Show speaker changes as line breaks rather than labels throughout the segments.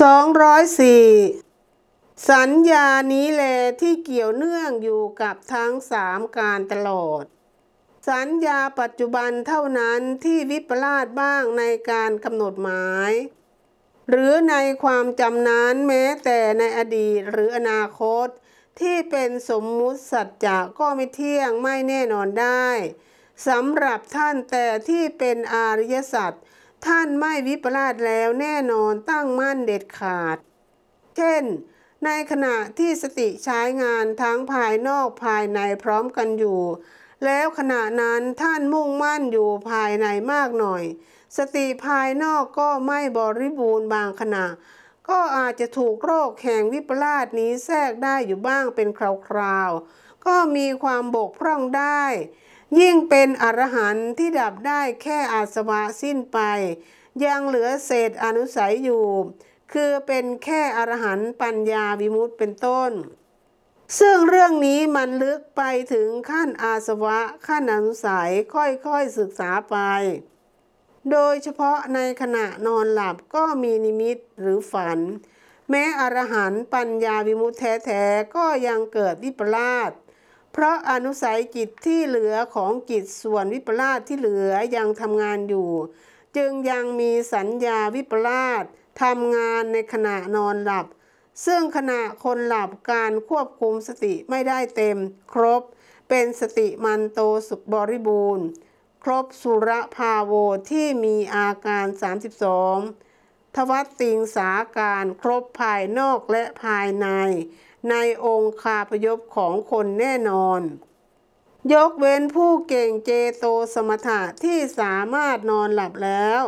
204 สัญญานี้แลที่เกี่ยวเนื่องอยู่กับทั้งสามการตลอด สัญญาปัจจุบันเท่านั้นที่วิปลาสบ้างในการกำหนดหมาย หรือในความจำนั้นแม้แต่ในอดีตหรืออนาคต ที่เป็นสมมุติสัจจะก็ไม่เที่ยงไม่แน่นอนได้สำหรับท่านแต่ที่เป็นอริยสัจ ท่านไม่วิปลาสแล้วแน่นอนตั้งมั่นเด็ดขาด เช่น ในขณะที่สติใช้งานทั้งภายนอกภายในพร้อมกันอยู่ แล้วขณะนั้นท่านมุ่งมั่นอยู่ภายในมากหน่อย สติภายนอกก็ไม่บริบูรณ์บางขณะ ก็อาจจะถูกโรคแห่งวิปลาสนี้แทรกได้อยู่บ้างเป็นคราวๆก็มีความบกพร่องได้ ยิ่งเป็นอรหันต์ที่ดับได้แค่อาสวะสิ้นไป ยังเหลือเศษอนุสัยอยู่ คือเป็นแค่อรหันต์ปัญญาวิมุตติเป็นต้น ซึ่งเรื่องนี้มันลึกไปถึงขั้นอาสวะขั้นอนุสัยค่อยๆศึกษาไป โดยเฉพาะในขณะนอนหลับก็มีนิมิตหรือฝัน แม้อรหันต์ปัญญาวิมุตติแท้ๆก็ยังเกิดวิปลาส เพราะอนุสัยจิตที่เหลือของจิตส่วนวิปลาสที่เหลือยังทำงานอยู่ จึงยังมีสัญญาวิปลาสทำงานในขณะนอนหลับ ซึ่งขณะคนหลับการควบคุมสติไม่ได้เต็ม ครบ เป็นสติมันโตสุบริบูรณ์ ครบสุรภาโวที่มีอาการ 32 ทวัตติงสาการครบภายนอกและภายใน ในองค์คาพยพของคนแน่นอน ยกเว้นผู้เก่งเจโตสมถะที่สามารถนอนหลับแล้ว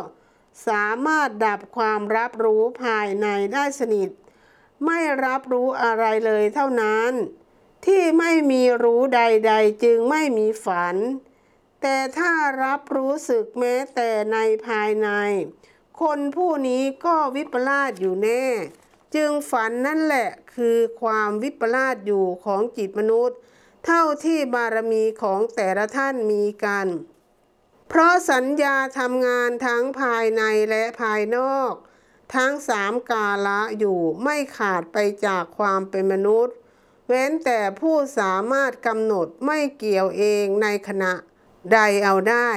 สามารถดับความรับรู้ภายในได้สนิท ไม่รับรู้อะไรเลยเท่านั้น ที่ไม่มีรู้ใด ๆ จึงไม่มีฝัน แต่ถ้ารับรู้สึกแม้แต่ในภายใน คนผู้นี้ก็วิปลาสอยู่แน่ จึงฝันนั่นแหละคือความวิปลาสอยู่ของจิตมนุษย์ เท่าที่บารมีของแต่ละท่านมีกัน เพราะสัญญาทำงานทั้งภายในและภายนอก ทั้งสามกาละอยู่ไม่ขาดไปจากความเป็นมนุษย์ เว้นแต่ผู้สามารถกำหนดไม่เกี่ยวเองในขณะใดเอาได้